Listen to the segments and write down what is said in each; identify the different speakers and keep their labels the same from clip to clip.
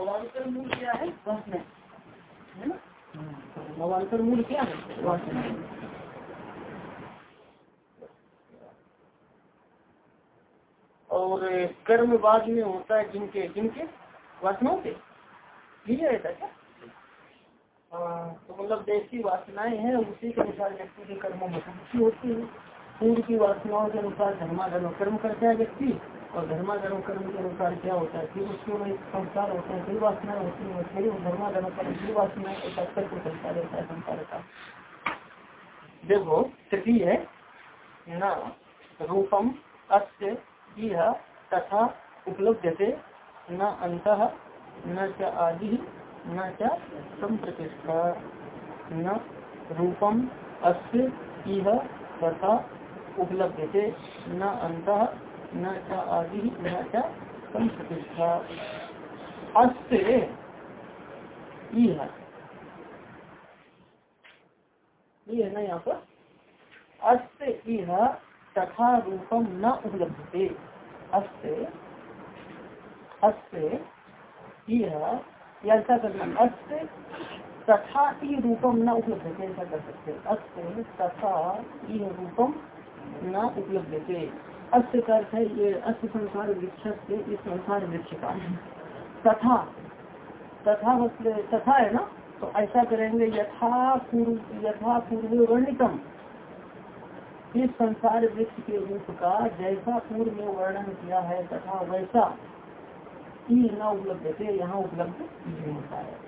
Speaker 1: अवान्तर मूल क्या है अवान्तर मूल क्या है और कर्म बाद में होता है जिनके जिनके? वासनाओं के। ठीक है ऐसा क्या? तो मतलब जैसी वासनाएँ हैं, उसी के अनुसार व्यक्ति के कर्मों में होती है। पूर्व की वासनाओं के अनुसार धर्माधर्म कर्म करता है व्यक्ति। और धर्माधर्म कर्म के अनुसार क्या होता है? फिर उसके में संस्कार होते हैं फिर वासनाएँ होती है, फिर धर्माधर्म कर्म फिर वासनाएँ ऐसा कर्म चलता रहता है संसार का देखो, तृतीय है न? रूपम अस्य यह तथा उपलब्ध थे न अंत न च आदि, न च संप्रतिष्ठा। न रूपम अस्य यह तथा उपलब्ध थे न अंत आदि न अस्य ये है। ना यहाँ पर? अस्त तथा रूपम न उपलब्धते। अस्त अस्त ऐसा करना अस्त तथा ई रूपम न उपलब्धते, ऐसा कर सकते अस्त तथा इह रूपम न अस्त का अर्थ है ये अस्त संसार वृक्ष से इस संसार वृक्ष का तथा तथा तथा है ना तो ऐसा करेंगे यथा पूर्व यथा पूर्व वर्णितम इस संसार वृक्ष के रूप का जैसा पूर्व में वर्णन किया है तथा वैसा ही न उपलब्ध थे यहाँ उपलब्ध नहीं होता है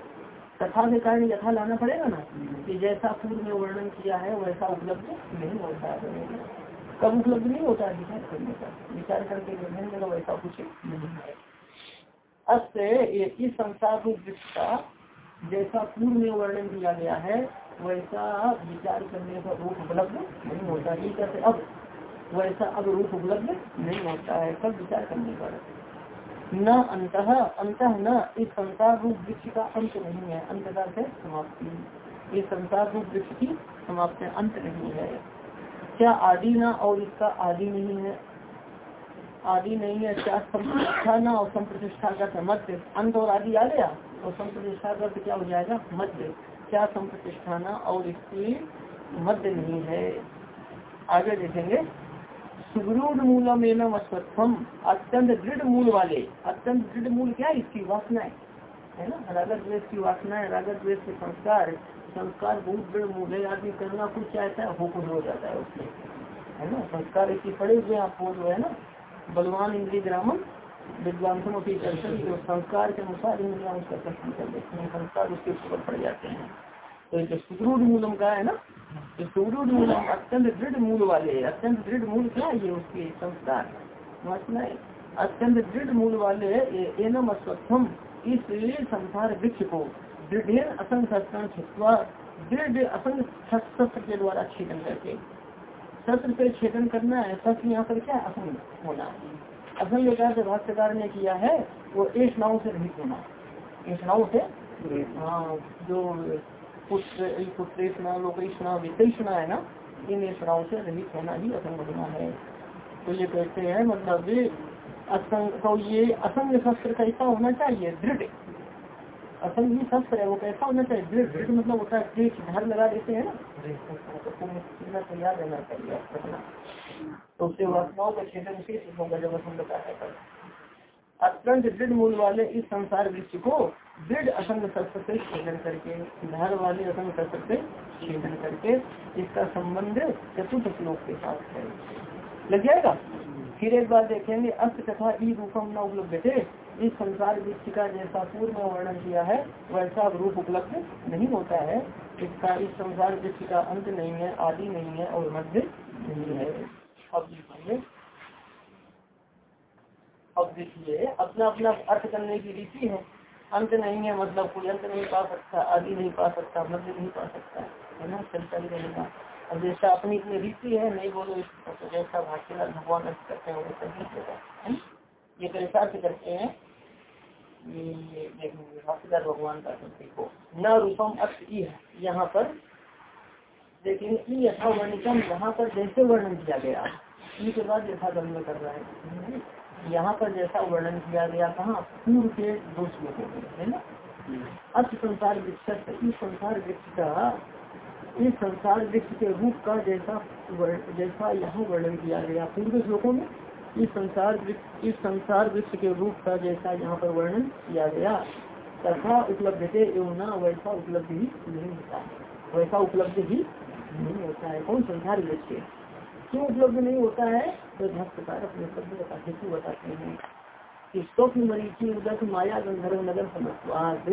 Speaker 1: तथा के कारण यथा लाना पड़ेगा ना कि जैसा पूर्व में वर्णन किया है वैसा उपलब्ध नहीं होता है कब उपलब्ध नहीं होता है, विचार करने का। विचार करके देखने का वैसा कुछ नहीं है। अस्त इस संसार रूप का जैसा पूर्व में वर्णन किया गया है, वैसा विचार करने का रूप उपलब्ध नहीं होता ये कहते अब वैसा अब रूप उपलब्ध नहीं होता है कब विचार करने पर। न अंत अंत न, इस संसार रूप वृक्ष का अंत नहीं है। अंत का समाप्ति। इस संसार रूप वृक्ष की समाप्ति, अंत नहीं है। क्या आदि ना और इसका आदि नहीं है? आदि नहीं है, क्या संप्रतिष्ठा न और संप्रतिष्ठा का मध्य अंत और आदि आ गया और संप्रतिष्ठा का क्या हो जाएगा? मध्य क्या संप्रतिष्ठाना और इसकी मध्य नहीं है? आगे देखेंगे। सुदृढ़ मूलम एनम अस्वत्थम अत्यंत दृढ़ मूल वाले। अत्यंत दृढ़ मूल क्या इसकी वासनाएँ है। ना? रागत द्वेष की वासनाएँ रागत द्वेष के संस्कार संस्कार बहुत दृढ़ मूल है, आदमी करना कुछ चाहता है हो कुछ हो जाता है उसमें। है ना? संस्कार इतनी पड़े हुए आपको जो है ना? बलवान इंद्री ग्रामन विद्वांसों की जो संस्कार के अनुसार इंद्रिया उसका दर्शन कर लेते हैं। संस्कार उसके ऊपर पड़ जाते हैं। तो जो सुदृढ़ मूलम का है ना तो सुदृढ़ मूलम अत्यंत दृढ़ मूल वाले अत्यंत दृढ़ मूल क्या है ये उसके संस्कार? वासना अत्यंत दृढ़ मूल वाले एनम अस्वत्थम। इस संसार वृक्ष को दृढ़ असंग छिपवा दृढ़ असंग शस्त्र के द्वारा छेदन करके। शस्त्र पे छेदन करना है शस्त्र यहाँ पर क्या असंग होना असंग विकास भाष्यकार ने किया है वो एक नाव से रहित होना एक नाव से? हाँ जो पुत्र पुत्रेषणा लोकेषणा विदेशना है ना इन ऐषणाओं से रहित होना ही असंग होना है। तो ये कहते हैं मतलब असंग तो ये असंग शस्त्र कैसा होना चाहिए, दृढ़. असंग ही शस्त्र है वो कैसा होना चाहिए, दृढ़. दृढ़ मतलब होता है तेज धार लगा देते हैं ना। तो तैयार रहना चाहिए तो उससे वासनाओं का छेदन से होगा जब असंग अत्यंत दृढ़ मूल वाले इस संसार वृक्ष को दृढ़ असंग शस्त्र से छेदन करके, धार वाले असंग शस्त्र से छेदन करके इसका संबंध चतुर्थ श्लोक के साथ है लग जाएगा? फिर एक बार देखेंगे अस्त तथा ई रूपम न उपलब्ध थे। इस संसार वृक्ष का जैसा पूर्व में वर्णन किया है, वैसा रूप उपलब्ध नहीं होता है। इसका इस संसार वृक्ष का अंत नहीं है, आदि नहीं है और मध्य नहीं है। अब देखिए अब देखिए, अपना अपना अर्थ करने की रीति है। अंत नहीं है मतलब कोई, अंत नहीं पा सकता, आदि नहीं पा सकता, मध्य नहीं पा सकता, है ना? चलता ही रहेगा। अब जैसा अपनी इतनी रीति है नहीं बोलो तो जैसा भाष्यकार भगवान अर्थ करते हैं वैसा नहीं होगा है ये अर्थ करते हैं। ये देखेंगे भाष्यकार भगवान का देखो न रूपम अर्थ है यहाँ पर देखेंगे ई यथा वर्णितम यहाँ पर जैसे वर्णन किया गया ई के बाद यथा गम्य कर रहा है यहाँ पर जैसा वर्णन किया गया कहा? पूर्व के दो श्लोकों में है ना? अर्थ संसार वृक्ष इस संसार वृक्ष का इस संसार वृक्ष के रूप का जैसा जैसा यहाँ वर्णन किया गया। पूर्व श्लोकों में इस संसार इस संसार वृक्ष के रूप का जैसा यहाँ पर वर्णन किया गया। तथा उपलब्ध थे एवं न, वैसा उपलब्ध ही नहीं होता। वैसा उपलब्ध ही नहीं होता है। कौन संसार वृक्ष क्यों उपलब्ध नहीं होता है? तो भाष्यकार अपने शब्द बताते हैं। कि स्वप्न मरीची उदक माया गंधर्व नगर समस्वाद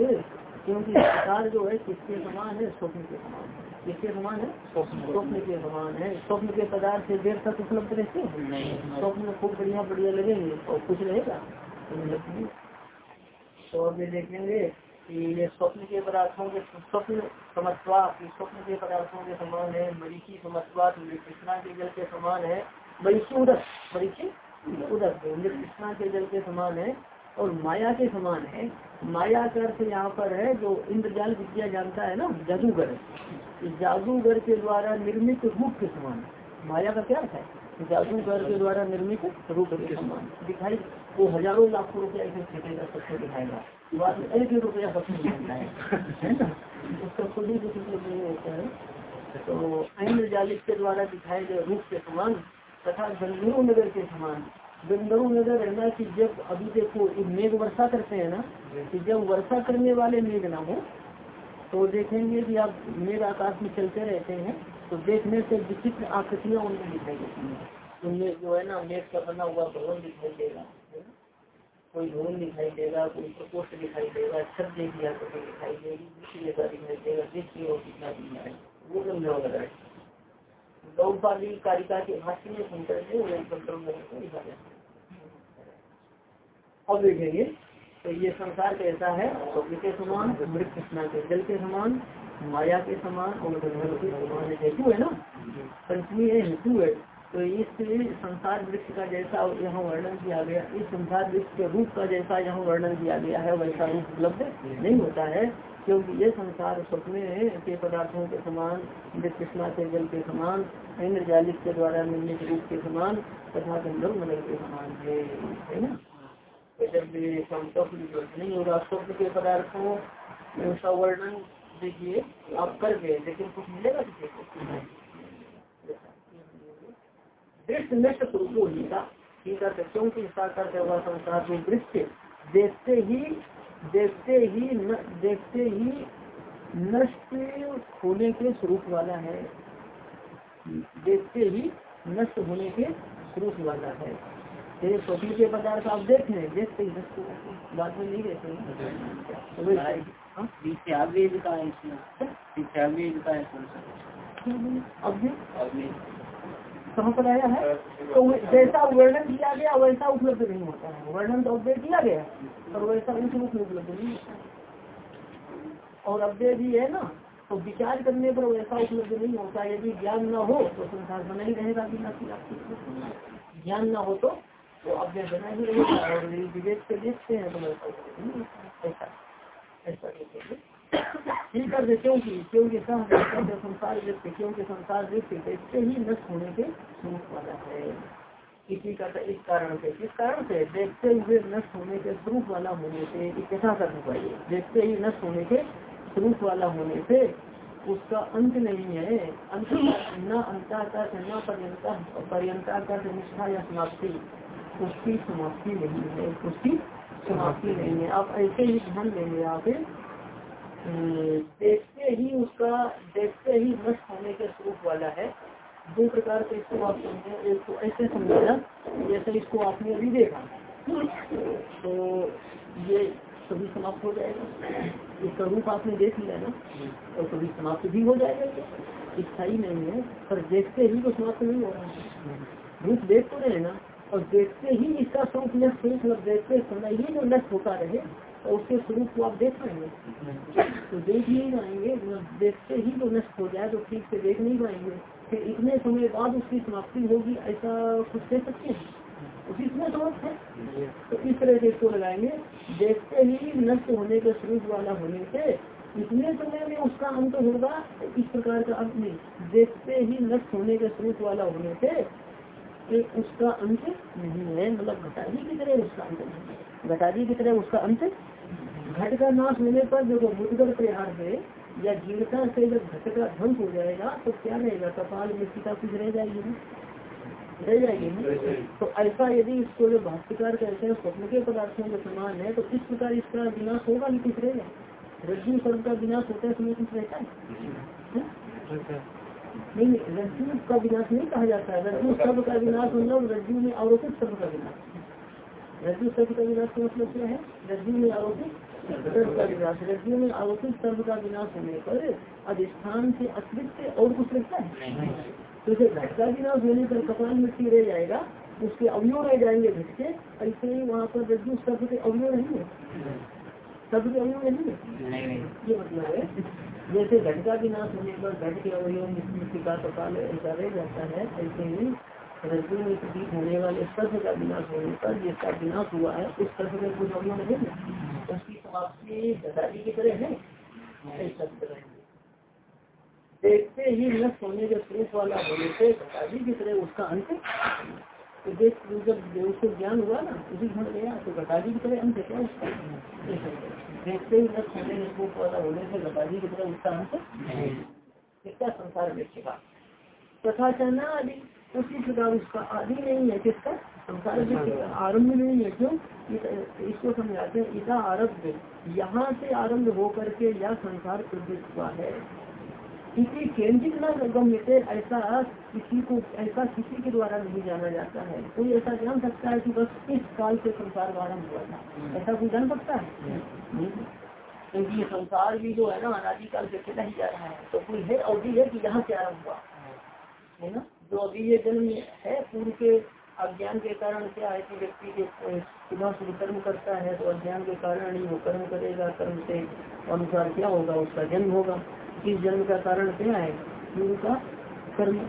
Speaker 1: क्योंकि संसार जो है किसके समान है? स्वप्न के समान किसके समान है? स्वप्न के समान। है। स्वप्न के पदार्थ देर तक उपलब्ध रहते हैं? स्वप्न में खूब बढ़िया बढ़िया लगेंगे और कुछ रहेगा? तो अभी देखेंगे कि ये स्वप्न के पदार्थों के स्वप्न समत्वा स्वप्न के पदार्थों के समान है मरीची समत्वा कृष्णा के जल के समान है। मरीची उदक मरीची उदक कृष्णा के जल के समान है और माया के समान है। माया का अर्थ यहाँ पर है, जो इंद्रजाल विद्या जानता है ना, जादूगर। जादूगर के द्वारा निर्मित रूप के समान माया का क्या है? जादूगर के द्वारा निर्मित रूप के समान दिखाई, वो हज़ारों लाखों रुपया ऐसे फेंकेगा सबको दिखाएगा। एक रुपया सबको मिलता है। ना? उसका खुद ही कुछ नहीं होता है। तो इंद्र जालिक के द्वारा दिखाए गए रूप के समान तथा गंगरू नगर के समान। गंगरू नगर रहना की जब अभी देखो मेघ वर्षा करते हैं ना, कि जब वर्षा करने वाले मेघ ना हो तो देखेंगे कि आप मेघ आकाश में चलते रहते हैं तो देखने से विचित्र आकृतियाँ उनमें दिखाई देती हैं। उनमें जो है ना मेघ का बना हुआ भवन दिखाई देगा कोई भवन दिखाई देगा, कोई प्रकोष्ठ दिखाई देगा, छत देखी आकृति दिखाई देगी जैसा दिखाई देगा, देखिए और कितना दिखना है। वो गंधा वगैरह है। गौपाली कारिका के भाष्य में शंकर ने लिखा गया अब देखेंगे तो ये संसार कैसा है स्वप्न के समान मृत कृष्णा के जल के समान, माया के समान, और गंधर्व के समान हेतु है ना? पंचमी है, हेतु है। तो इस संसार वृक्ष का जैसा यहाँ वर्णन किया गया, इस संसार वृक्ष के रूप का जैसा यहाँ वर्णन किया गया है, वैसा रूप उपलब्ध नहीं होता है। क्योंकि ये संसार स्वप्न के पदार्थों के समान कृष्णा के जल के समान, इंद्रजालिक के द्वारा निर्मित रूप के समान, तथा गंधर्व मंडल के समान है जब नहीं होगा स्वप्न के पदार्थों का वर्णन देखिए, आप कर गए, लेकिन कुछ मिलेगा किसी को? क्योंकि संसार में दृश्य देखते ही देखते ही न, देखते ही नष्ट होने के स्वरूप वाला है। देखते ही नष्ट होने के स्वरूप वाला है। तेरे स्वप्न के पदार्थ आप देख रहे देखते ही नष्ट बाद में नहीं रहते कहाँ पर आया है तो जैसा वर्णन किया गया, वैसा उपलब्ध नहीं होता है। वर्णन तो अपडेट किया गया और वैसा उस रूप में उपलब्ध नहीं और अपडेट भी है ना तो विचार करने पर वैसा उपलब्ध नहीं होता। यदि ज्ञान न हो तो संसार बना ही रहेगा बिना ज्ञान न हो तो तो अब बना ही रहेगा। और विवेक से देखते हैं तो वैसा ऐसा ऐसा ठीक कर क्योंकि क्योंकि संसार व्यक्ति क्योंकि संसार व्यक्ति देखते ही नष्ट होने के स्वरूप वाला है किसी का इस कारण से किस कारण से देखते हुए नष्ट होने के स्वरूप वाला होने से कैसा करना चाहिए देखते ही नष्ट होने के स्वरूप वाला होने से उसका अंत नहीं है अंत न अंता का न पर्यंता पर्यंता का निष्ठा या समाप्ति उसकी समाप्ति नहीं है उसकी समाप्ति नहीं है आप ऐसे ही ध्यान देंगे आप देखते ही उसका, देखते ही नष्ट होने के स्वरूप वाला है। दो प्रकार से इसको आप समझे, एक तो ऐसे समझेगा जैसे इसको आपने अभी देखा। तो ये कभी समाप्त हो जाएगा। इसका रूप आपने देख लिया ना, और कभी समाप्त भी हो जाएगा। स्थायी नहीं है, पर देखते ही तो समाप्त नहीं हो रहा रूप देख तो रहे ना, और देखते ही इसका स्वरूप नष्ट मतलब देखते समय ही जो नष्ट होता रहे और उसके स्वरूप को आप देख पाएँगे तो देख नहीं पाएँगे देखते ही जो नष्ट हो जाए तो ठीक से देख नहीं पाएँगे। फिर इतने समय बाद उसकी समाप्ति होगी, ऐसा कुछ कह सकते हैं? उसी समय समझ है। तो इस तरह से इसको लगाएँगे। देखते ही नष्ट होने के स्वरूप वाला होने से इतने समय में उसका अंत होगा, इस प्रकार का अंत नहीं। देखते ही नष्ट होने के स्वरूप वाला होने से एक उसका अंत नहीं है मतलब घटादी की तरह उसका अंत नहीं है। घटादी की तरह उसका अंत घट का नाश होने पर जो मुदगर प्रहार है या जीवता से जब घट का ध्वंस हो जाएगा तो क्या रहेगा? कपाल मृतिका कुछ रह जाएगी ना? रह जाएगी तो ऐसा यदि इसको जो भाष्यकार कहते हैं स्वप्न के पदार्थों के समान है तो इस प्रकार इसका विनाश होगा नहीं कुछ रहेगा रज्जु सर्व का विनाश होता है समय कुछ रहता है। नहीं रज्जु का विनाश नहीं कहा जाता है। रज्जु सर्व का विनाश मतलब रज्जु में आरोपित सर्व का विनाश। रज्जु सर्व का विनाश का मतलब क्या है? रज्जु में आरोपित सर्व का विनाश। रज्जु में आरोपित सर्व का विनाश होने पर अधिष्ठान से अतिरिक्त और कुछ लगता है? तो जैसे घट का विनाश होने पर कपाल मिट्टी रह जाएगा उसके अवयव रह जाएँगे घट के ऐसे ही वहाँ पर रज्जु सर्व के अवयव नहीं है। सर्व के अवयव नहीं है? ये मतलब है जैसे घट का विनाश होने पर घट के अवयव का कपाल ऐसा रह जाता है, ऐसे ही रज्जु में प्रतीत होने वाले सर्व का विनाश होने पर जिसका विनाश हुआ है, उस सर्व में कुछ अवयव नहीं है। उसकी समाप्ति घटाली की तरह है देखते ही नष्ट होने के पुरुष वाला होने से घटाजी की तरह उसका अंत तो जब उसको ज्ञान हुआ ना, उसी घट गया तो घटाजी की तरह अंत क्या उसका देखते ही होने से की तरह उसका अंत कितना संसार व्यक्ति तथा चना आदि उसी प्रकार उसका आदि नहीं है किसका? संसार आरंभ नहीं है क्यों? इसको समझाते हैं आरब्ध। यहाँ से आरंभ होकर के यह संसार प्रवृत्त हुआ है। किसी केंद्रित न गम्य से ऐसा किसी को, ऐसा किसी के द्वारा नहीं जाना जाता है। कोई ऐसा जान सकता है कि बस इस काल से संसार आरंभ हुआ था। ऐसा कोई जान सकता है? क्योंकि ये संसार भी जो है ना, अनादिकाल से चला ही जा रहा है। तो कोई है, अवधि है कि यहाँ से आरंभ हुआ? है ना? जो अभी ये जन्म है, पूर्व के अज्ञान के कारण क्या है कि व्यक्ति के शुरू कर्म करता है तो अज्ञान के कारण ही वो कर्म करेगा, कर्म से अनुसार क्या होगा, उसका जन्म होगा। इस जन्म का कारण क्या है? पूर्व का कर्म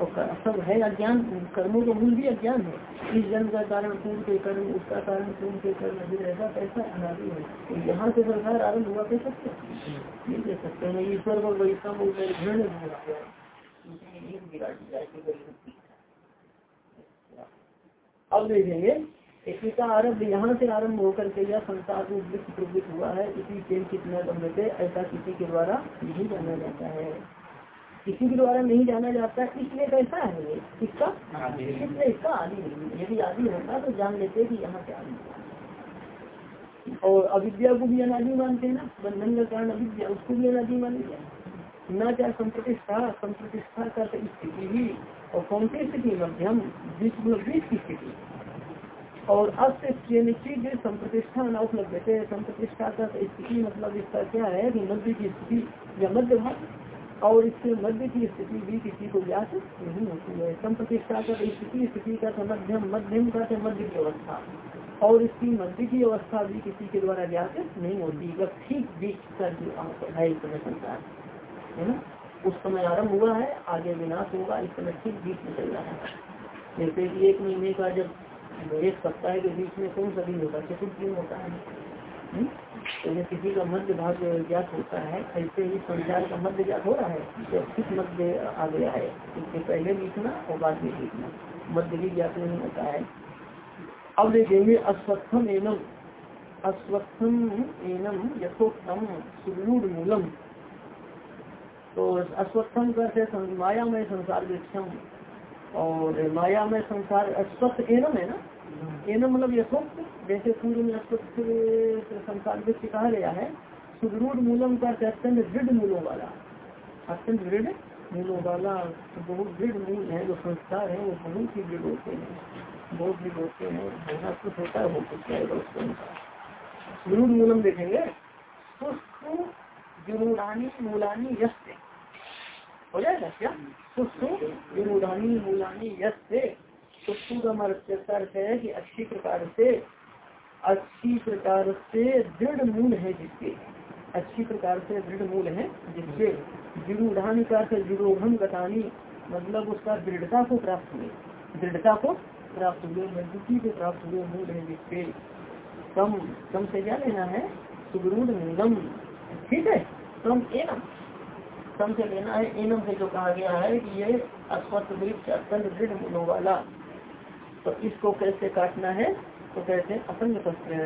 Speaker 1: और सब है अज्ञान, कर्मों का मूल भी अज्ञान है। इस जन्म का कारण पूर्व के कर्म, उसका कारण पूर्व के कर्म फिर ऐसा कैसा अनादि है। तो यहाँ से संसार आरंभ हुआ कह सकते नहीं कह सकते हैं। ईश्वर को वैष्णव घृण अब देखेंगे इसी का आरंभ यहाँ से आरंभ होकर के यह संसार रूप विश्व प्रवृत्त हुआ है। इसी प्रेम कितना गम्य ऐसा किसी के द्वारा नहीं जाना जाता है। किसी के द्वारा नहीं जाना जाता, इसलिए कैसा है। ये इसका इसलिए इसका आदि नहीं। यदि आदि होता तो जान लेते कि यहाँ से आदि और अविद्या को भी अनादि मानते हैं ना। बंधन का कारण अविद्या, उसको भी अनादि मान लिया न क्या संप्रतिष्ठा? संप्रतिष्ठा का स्थिति ही, और कौन सी स्थिति? मध्यम बीच की स्थिति। और अस्त संप्रतिष्ठा न उपलब्ध है, संप्रतिष्ठा का स्थिति मतलब इसका क्या है? कि मध्य की स्थिति या मध्य भाग और इसके मध्य की स्थिति भी किसी को ज्ञात नहीं होती है। संप्रतिष्ठा का स्थिति स्थिति का मध्यम मध्यम का मध्य की अवस्था। और इसकी मध्य की अवस्था भी किसी के द्वारा ज्ञात नहीं होती। बस ठीक बीच का जो है, इस समय संसार है ना? उस समय आरंभ हुआ है, आगे विनाश होगा, इस समय ठीक बीच में चल रहा है। जैसे कि एक महीने का जब एक सप्ताह के बीच में कौन सा दिन होता है? चतुर्थ दिन होता है। हम्म? तो जब किसी का मध्य भाग ज्ञात होता है, ऐसे ही संसार का मध्य ज्ञात हो रहा है। तो किस मध्य आ गया है इसके पहले लिखना और बाद में लिखना। मध्य भी ज्ञात नहीं होता है। अब देखेंगे अस्वस्थम एनम। अस्वस्थम एनम यथोत्तम सुदूर मूलम तो अस्वस्थम करते माया में संसार वृक्षम। और माया में संसार अस्वस्थ एनम है ना? एनम मतलब यथोक्त जैसे सूर्य में संसार व्यक्ति कहा गया है, सुदृढ़ मूलम का अत्यंत दृढ़ मूलों वाला। अत्यंत दृढ़ मूलों वाला, बहुत दृढ़ मूल है, जो संस्कार है, वो बहुत ही दृढ़ होते हैं। बहुत दृढ़ होते हैं होना कुछ होता है वो कुछ जाएगा उसके अनुसार सुदृढ़ मूलम देखेंगे। जुरूढ़ानी मूलानी यश हो जाएगा क्या? सुस्तु विमुदानी मूलानी यश सुस्तु का अर्थ है कि अच्छी प्रकार से, अच्छी प्रकार से दृढ़ मूल है जिसके। अच्छी प्रकार से दृढ़ मूल है जिसके। विरुधान का विरोधन गतानी मतलब उसका दृढ़ता को प्राप्त हुए। दृढ़ता को प्राप्त हुए, मजबूती को प्राप्त हुए मूल है जिसके। कम कम से क्या लेना है? सुदृढ़ मूलम ठीक है? कम एवं कम से लेना है, एनम से जो कहा गया है कि ये अस्वस्थ वृक्ष अत्यंत दृढ़ मूलों वाला। तो इसको कैसे काटना है? तो कहते हैं असंग शस्त्र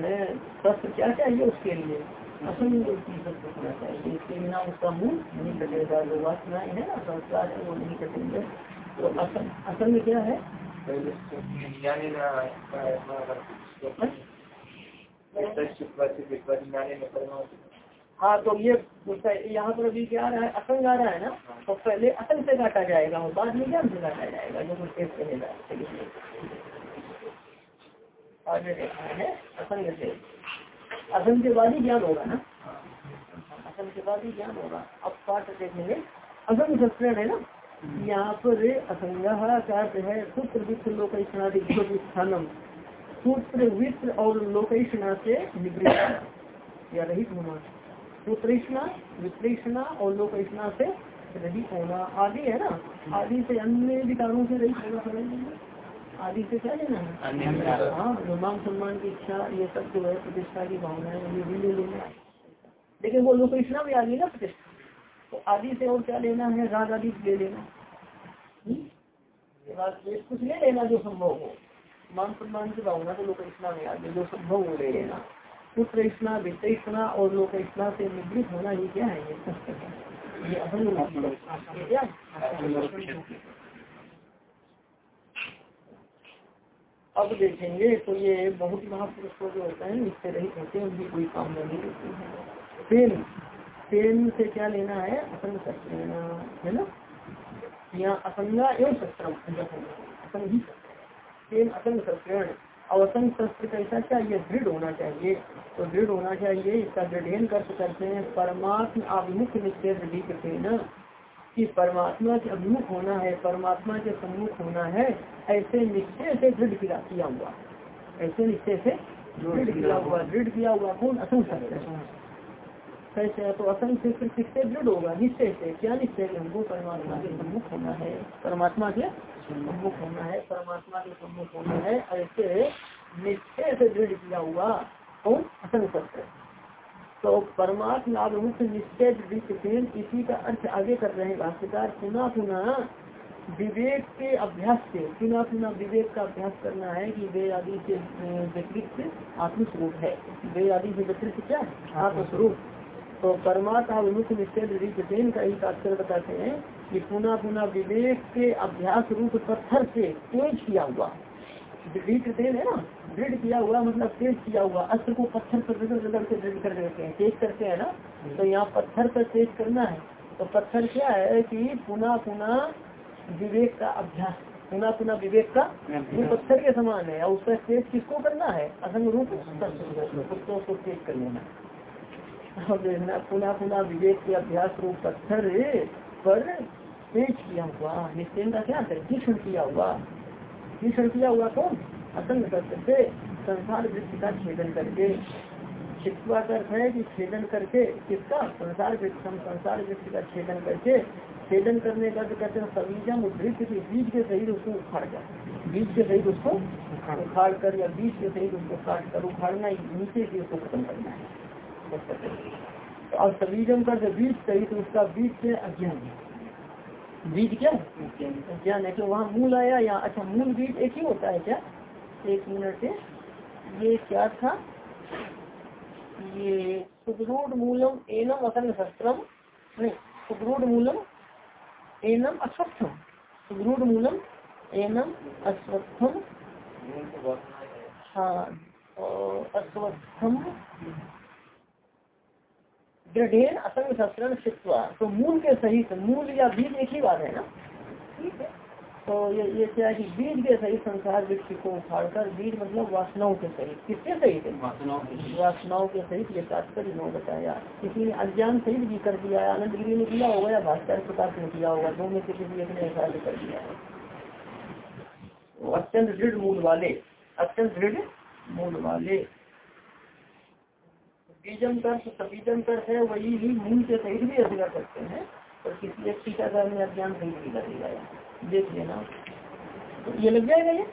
Speaker 1: शस्त्र क्या चाहिए उसके लिए? असंग शस्त्र होना चाहिए इसके बिना उसका मुँह नहीं कटेगा जो वासनाएँ है ना संस्कार है वो नहीं कटेंगे। तो असंग असंग क्या है? हाँ तो ये यहाँ पर अभी क्या आ रहा है? असंग आ रहा है ना? तो पहले असंग से काटा जाएगा, और बाद में ज्ञान से काटा जाएगा? जो टेस्ट कहेगा आगे देखा है असंग से। असंग के बाद ही ज्ञान होगा ना? असंग के बाद ही ज्ञान होगा। अब पाठ देखेंगे असंग संस्करण है ना? यहाँ पर असंग है, सूत्र वित्त लोक स्थानम। सूत्र वित्त और लोकेशना से निवृत्त या रहित होना। सूत्रेषणा वित्रेषणा और लोकेशना से रहित होना। आदि है ना? आदि से अन्य विकारों से रहित होना समझ आदि से क्या लेना है? हाँ मान सम्मान की इच्छा ये सब जो है प्रतिष्ठा की भावना है ये भी ले लेना लेकिन वो लोकेशना भी आदि ना प्रतिष्ठा। तो आदि से और क्या लेना है? राग आदि ले लेना। कुछ ले लेना जो संभव हो। मान सम्मान की भावना तो लोकेशना में आगे जो संभव हो ले लेना। पुत्र इतना वित्त इतना और लोक इतना से निवृत्त होना ही क्या है? ये अहम अब देखेंगे तो ये बहुत महापुरुषों जो होता है इससे रहित होते हैं उनकी कोई काम नहीं होती है। पेन पेन से क्या लेना है? असंग शस्त्र लेना है ना? यहाँ असंगा एवं शस्त्र असंग ही पेन असंग शस्त्र और संस्कृत ऐसा चाहिए दृढ़ होना चाहिए? तो दृढ़ होना चाहिए, इसका दृढ़ कर करते हैं। परमात्मा अभिमुख निश्चय दृढ़ करते हैं ना। कि परमात्मा के अभिमुख होना है, परमात्मा के सम्मुख होना है, ऐसे निश्चय से दृढ़ किया हुआ। ऐसे निश्चय से दृढ़ किया हुआ दृढ़ किया हुआ कौन? असंग शस्त्र कैसे तो से फिर किससे दृढ़ होगा? निश्चय से। क्या निश्चय हमको परमात्मा के सम्मुख होना है। परमात्मा के सम्मुख होना है। परमात्मा के सम्मुख होना है। ऐसे निश्चय से दृढ़ किया हुआ कौन? असंग तो परमात्मा अभिमुख निश्चय इसी का अर्थ आगे कर रहे हैं भाष्यकार। पुनः पुनः विवेक के अभ्यास से पुनः पुनः विवेक का अभ्यास करना है कि वे आदि से व्यतिरिक्त आत्मस्वरूप है। वे आदि से व्यतिरिक्त क्या आत्मस्वरूप। तो परमात्मा विमुख निश्चय का ही तात्पर्य बताते हैं कि पुनः पुनः विवेक के अभ्यास रूप पत्थर से तेज किया हुआ। दृढ़ तेज है ना? दृढ़ किया हुआ मतलब तेज किया हुआ। अस्त्र को पत्थर पर रगड़ रगड़ के दृढ़ कर देते हैं। तेज करते हैं ना? तो यहाँ पत्थर पर तेज करना है। तो पत्थर क्या है कि पुनः पुनः विवेक का अभ्यास पुनः पुनः विवेक का वो पत्थर के समान है। और उसका तेज किसको करना है? असंग रूप उसको तेज कर लेना देखना पुनः पुनः विवेक के अभ्यास रूप पत्थर पर पेश किया हुआ। निश्चय का क्या है? किया हुआ। तीक्षण किया हुआ कौन? असंग से संसार वृत्ति का छेदन करके। है कि छेदन करके किसका? संसार संसार वृत्ति का छेदन करके छेदन करने का कहते हैं सबीजम उद्धृत के बीज के सहित उसको उखाड़ कर। बीज के सहित उसको उखाड़ कर या बीज के सहित उसको काट कर। उखाड़ना नीचे से उसको खत्म करना है। और सबीजम कर बीज सहित उसका बीज से अज्ञान बीज क्या? अज्ञान है। तो वहाँ मूल आया या अच्छा मूल बीज एक ही होता है क्या? एक मिनट से। ये क्या था? ये सुदृढ़ मूलम एनम असंग शस्त्रम नहीं सुदृढ़ मूलम एनम अस्वस्थम सुदृढ़ मूलम एनम अस्वस्थम हाँ। अस्वस्थम दृढ़ असंग शिक्षा तो मूल के सहित मूल या बीज एक ही बात है ना? ठीक है। तो ये ये क्या है कि बीज के सहित संसार वृक्ष को उखाड़कर बीज मतलब वासनाओं के सहित किसके सहित वासनाओं के सहित ये तात्पर्य इन्होंने बताया। किसी ने अज्ञान सहित भी कर दिया है आनंद गिरी ने किया होगा या भास्कर प्रकाश ने किया होगा दो में से किसी एक ने ऐसा कर दिया है। अत्यंत दृढ़ मूल वाले अत्यंत दृढ़ मूल वाले। बीजम कर सबीजम कर है, वही ही मूल के सहित भी अधिकार करते हैं और किसी एक टीकाकार में अज्ञान सहित भी कर देख लेना। तो ये लग जाएगा ये।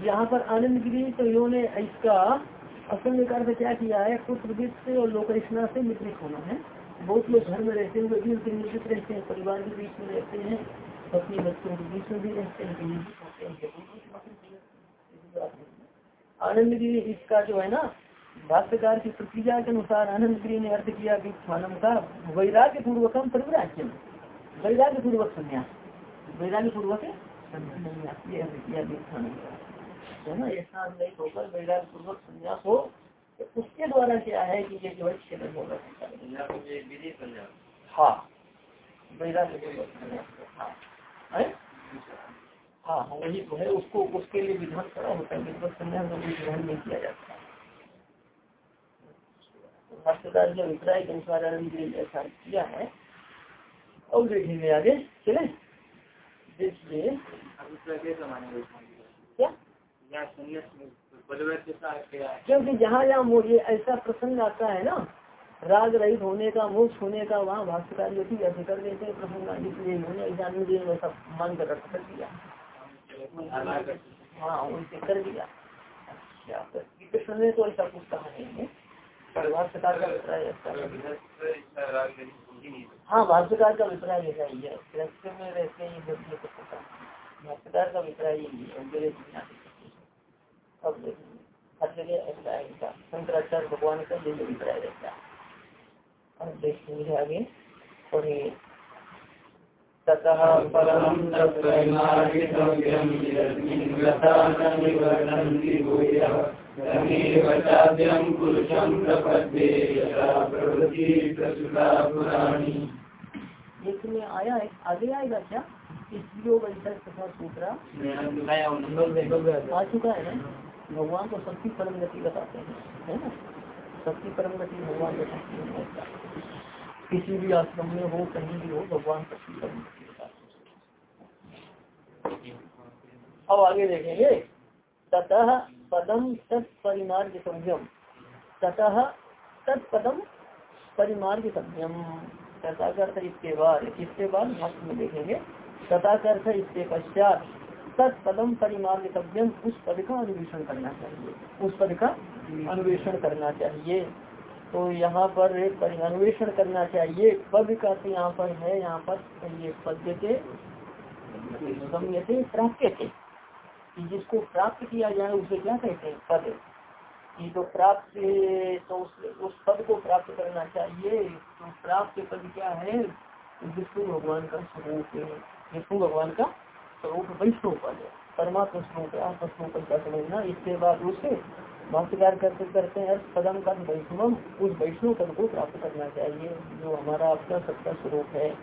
Speaker 1: यहाँ पर आनंद गिरी तो इन्होंने इसका असंग अर्थ क्या किया है? पुत्र से और लोकरिष्णा से मित्रित होना है। बहुत लोग घर में रहते हुए भी उनके मिश्रित रहते हैं, परिवार के बीच में रहते हैं, अपने बच्चों के बीच में भी रहते हैं आनंद गिरी, इसका जो है ना भाष्यकार की प्रक्रिया के अनुसार आनंद गिरी ने अर्थ किया व्युत्थानम का वैराग्य पूर्वक पूर्वकम परिवराज्य वैराग्य पूर्वक संन्यास। वैराग्य पूर्वक संन्यास। ये अर्थ किया है ना ऐसा नहीं होकर वैराग्य पूर्वक संन्यास हो तो उसके द्वारा क्या है कि ये जो है छेदन होगा हाँ। वैराग्य पूर्वक संन्यास। हाँ। हाँ वही तो है उसको उसके लिए विधान खड़ा होता है संन्यास में विधान नहीं किया जाता। भाष्यकार के अभिप्राय के अनुसार ऐसा किया है। और देखेंगे आगे चले। क्या? क्योंकि जहाँ जहाँ मुझे ऐसा प्रसंग आता है ना राग रहित होने का मोक्ष होने का वहाँ भाष्यकार जो थी अर्थ कर देते प्रसंग इसलिए इन्होंने ऐसा वैसा मान कर अर्थ कर दिया। हाँ उनसे कर दिया। अच्छा कृष्ण ने तो ऐसा कुछ कहा नहीं है। भाष्यकार का अभिप्राय हाँ भाष्यकार का अभिप्राय ऐसा ही है। में रहते ही भाष्यकार का अभिप्राय यही है अब हर जगह ऐसा है शंकराचार्य भगवान का यही अभिप्राय रहता है। अब देखेंगे आगे और ततः परम इसमें आया है आगे आएगा क्या? योग तथा सूत्रा। आ चुका है भगवान को सबकी परम गति बताते हैं है ना? सबकी परम गति भगवान बताते हैं किसी भी आश्रम में हो कहीं भी हो भगवान सबकी परम गति बताते अब आगे देखेंगे। ततः पदम तत्परिमार्ग संयम ततः तत्पदम परिमार्ग संयम तथा इसके बाद इसके बाद भाष्य में देखेंगे। तथा इसके पश्चात तत्पदम परिमार्ग सभ्यम उस पद का अन्वेषण करना चाहिए। उस पद का अन्वेषण करना चाहिए। तो यहाँ पर अन्वेषण करना चाहिए। पद का तो यहाँ पर है। यहाँ पर ये पद के गम्य से प्राप्त के जिसको प्राप्त किया जाए उसे क्या कहते हैं? पद। कि तो प्राप्त तो उस, उस पद को प्राप्त करना चाहिए। तो प्राप्त पद क्या है? विष्णु भगवान का स्वरूप विष्णु भगवान का स्वरूप वैष्णव पद परमात्मा स्वरूप है आत्म पद का समझना इसके बाद उसे भाष्यकार करते करते हैं पदम का वैष्णव उस वैष्णव पद को प्राप्त करना चाहिए जो हमारा अपना सबका स्वरूप है।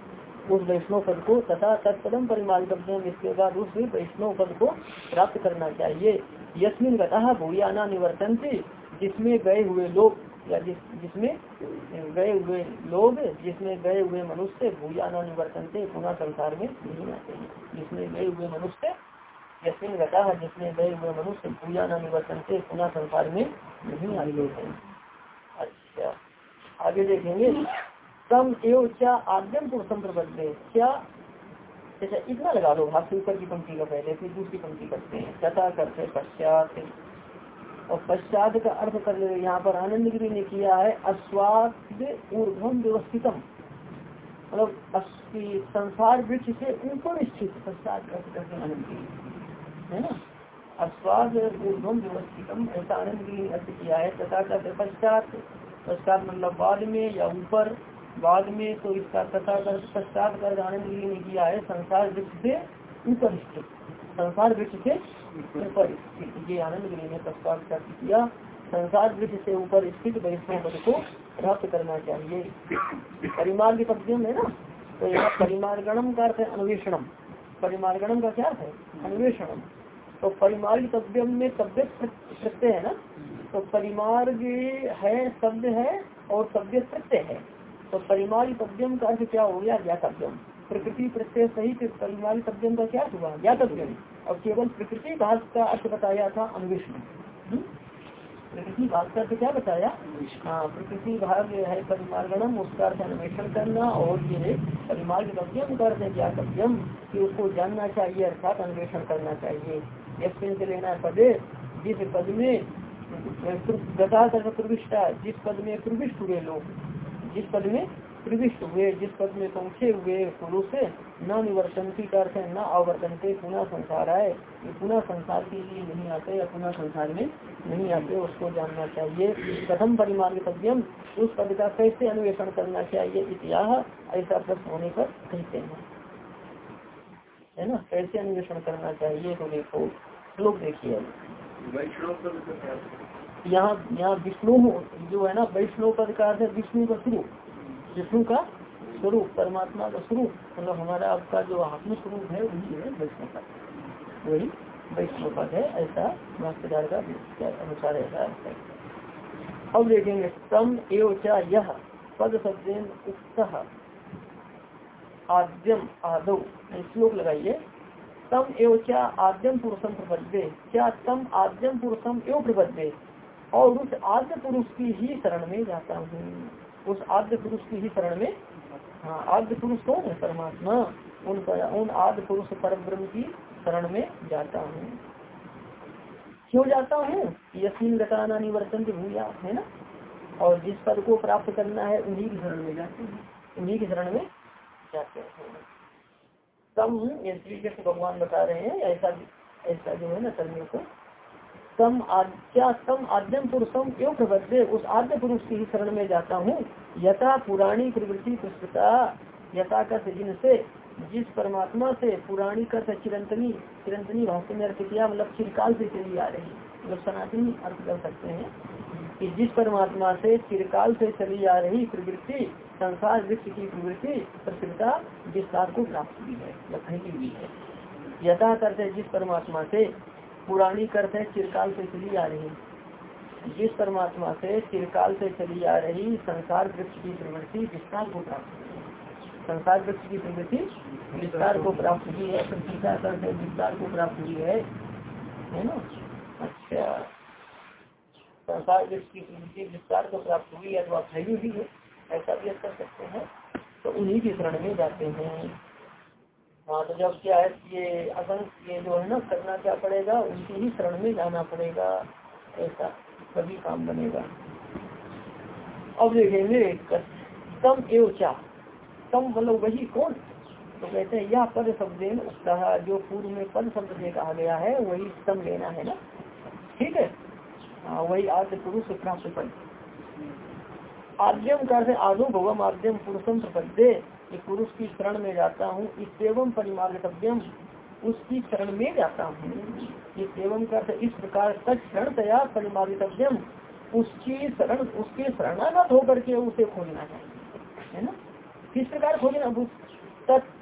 Speaker 1: उस वैष्णव पद को तथा तत्पदम परिमार्गव्यम इसके बाद उस वैष्णव पद को प्राप्त करना चाहिए। यस्मिन गता भूयाना निवर्तन से जिसमें गए हुए लोग, या जिस, जिसमें गए हुए लोग, जिसमें गए हुए मनुष्य भूयाना निवर्तन से पुनः संसार में नहीं आते जिसमें गए हुए मनुष्य, यस्मिन गता जिसमें गए हुए मनुष्य भूयाना निवर्तन से पुनः संसार में नहीं आते हैं। अच्छा आगे देखेंगे। तम एवं क्या आद्यम पुरुषम प्रबद्ध क्या? जैसे इतना लगा दो भाष्य ऊपर की पंक्ति का पहले, फिर दूसरी पंक्ति करते हैं। तथा करते पश्चात। और पश्चात का अर्थ कर ले, यहाँ पर आनंद गिरी ने किया है, अस्वाद ऊर्धम व्यवस्थितम। मतलब संसार वृक्ष से ऊपर स्थित पश्चात अर्थ करते आनंद गिरी। है ना? अस्वाद ऊर्धम व्यवस्थितम, ऐसा आनंद गिरी ने अर्थ किया है। तथा करते पश्चात पश्चात मतलब बाद में या ऊपर। बाद में तो इसका तथा पश्चात कर आनंद ने किया है संसार वृक्ष से ऊपर संसार वृक्ष से ऊपर ये आनंद गिरी ने पश्चात कर किया संसार वृक्ष से ऊपर स्थित वैष्णव पद को प्राप्त करना चाहिए। परिमार्ग पद्यम है ना? तो यहाँ परिमार्गणम का अर्थ है अन्वेषणम। परिमार्गणम का क्या है? अन्वेषणम। तो परिमार्ग तव्यम में तब्य प्रत्यय है ना? तो परिमार्ग है, शब्द है और तब्य प्रत्यय है। तो परिमाण पद्यम का अर्थ क्या हो गया? ज्ञातव्यम। प्रकृति प्रत्यय सहित परिमाण पद्यम का क्या हुआ? ज्ञातव्यम और केवल प्रकृति भाग का अर्थ बताया था अन्वेषण। हम्म? प्रकृति भाग का अर्थ क्या बताया? हाँ प्रकृति भाग है परिमार्गणम, उसका अर्थ अन्वेषण करना और ये परिमार्ग पद्यम का अर्थ ज्ञातव्यम की उसको जानना चाहिए, अर्थात अन्वेषण करना चाहिए। से लेना पदे, जिस पद में गता प्रविष्टा जिस पद में प्रविष्ट हुए लोग जिस पद में प्रविष्ट हुए, जिस पद में पहुँचे हुए पुरुष न निवर्तनती का अर्थ न अवर्तनते पुनः संसार आए। पुनः संसार के लिए नहीं आते या पुनः संसार में नहीं आते, उसको जानना चाहिए। प्रथम परिमार्गतव्यम उस पद का कैसे अन्वेषण करना चाहिए? इतिहास, ऐसा प्रश्न होने पर कहते हैं। है ना? कैसे अन्वेषण करना चाहिए? तो देखो, श्लोक देखिए। यहाँ यहाँ विष्णु जो है ना, वैष्णव पद का अर्थ है विष्णु का स्वरूप। विष्णु का स्वरूप, परमात्मा का स्वरूप मतलब हमारा आपका जो आत्म स्वरूप है, वही है वैष्णव पद वही वैष्णव पद है, ऐसा भाष्यकार का अनुसार ऐसा है। अब देखेंगे, तम एवं यह पद शब्देन उत्साह आद्यम आदो। श्लोक लगाइए। तम एवं क्या आद्यम पुरुषम प्रबद्धे क्या तम आद्यम पुरुषम एवं प्रबद्धे और उस आद्य पुरुष की ही शरण में जाता हूँ। उस आद्य पुरुष की ही शरण में हाँ आद्य पुरुष कौन है? परमात्मा। उन पर, उन आद्य पुरुष पर ब्रह्म की शरण में जाता हूँ। क्यों जाता हूँ? यकीन गताना निवर्तन भूया, है ना? और जिस पद को प्राप्त करना है, उन्हीं की शरण में जाते हैं। उन्हीं की शरण में जाते हैं। ये श्री कृष्ण भगवान बता रहे हैं, ऐसा ऐसा जो है ना करने को तम क्या तम आद्यम पुरुषम क्यों प्रबद्धे उस आद्य पुरुष की ही शरण में जाता हूँ। यथा पुराणी प्रवृत्ति पुष्पता यथा का जिनसे, जिस परमात्मा से पुराणी कर चिरंतनी चिरंतनी भाषा में अर्थ किया मतलब चिरकाल से चली आ रही मतलब सनातनी अर्थ कर सकते हैं कि जिस परमात्मा से चिरकाल से चली आ रही प्रवृत्ति, संसार वृक्ष की प्रवृत्ति, प्रसिद्धता विस्तार को प्राप्त हुई है या फैली हुई है। यथा करते जिस परमात्मा से पुरानी करते चिरकाल से चली आ रही जिस परमात्मा से चिरकाल से चली आ रही संसार वृक्ष की प्रवृत्ति विस्तार को प्राप्त संसार वृक्ष की प्रवृत्ति विस्तार को प्राप्त हुई है प्रतिष्ठा करते विस्तार को प्राप्त हुई है। है ना? अच्छा। संसार वृक्ष की प्रवृत्ति विस्तार को प्राप्त हुई है अथवा फैली हुई है, ऐसा भी कर सकते हैं। तो उन्हीं के शरण में जाते हैं। हाँ तो जब क्या है ये अगर ये जो है ना, करना क्या पड़ेगा, उनकी ही शरण में जाना पड़ेगा, ऐसा कभी काम बनेगा। अब देखेंगे कम एवं क्या कम मतलब वही कौन? तो कहते हैं यह पद शब्द जो पूर्व में पद शब्द से कहा गया है, वही सम लेना है ना? ठीक है? हाँ वही आद्य पुरुष प्राप्त पद। आद्यम कर आदो भगवम आद्यम पुरुषम प्रपद्य। पुरुष की शरण में जाता हूँ, इस परिमार्गतव्यम उसकी शरण में जाता हूँ। इस एवं कर इस प्रकार तक शरण तया परिमार्गतव्यम उसकी शरण, उसके शरणागत होकर के उसे खोजना चाहिए है ना? किस प्रकार खोजना?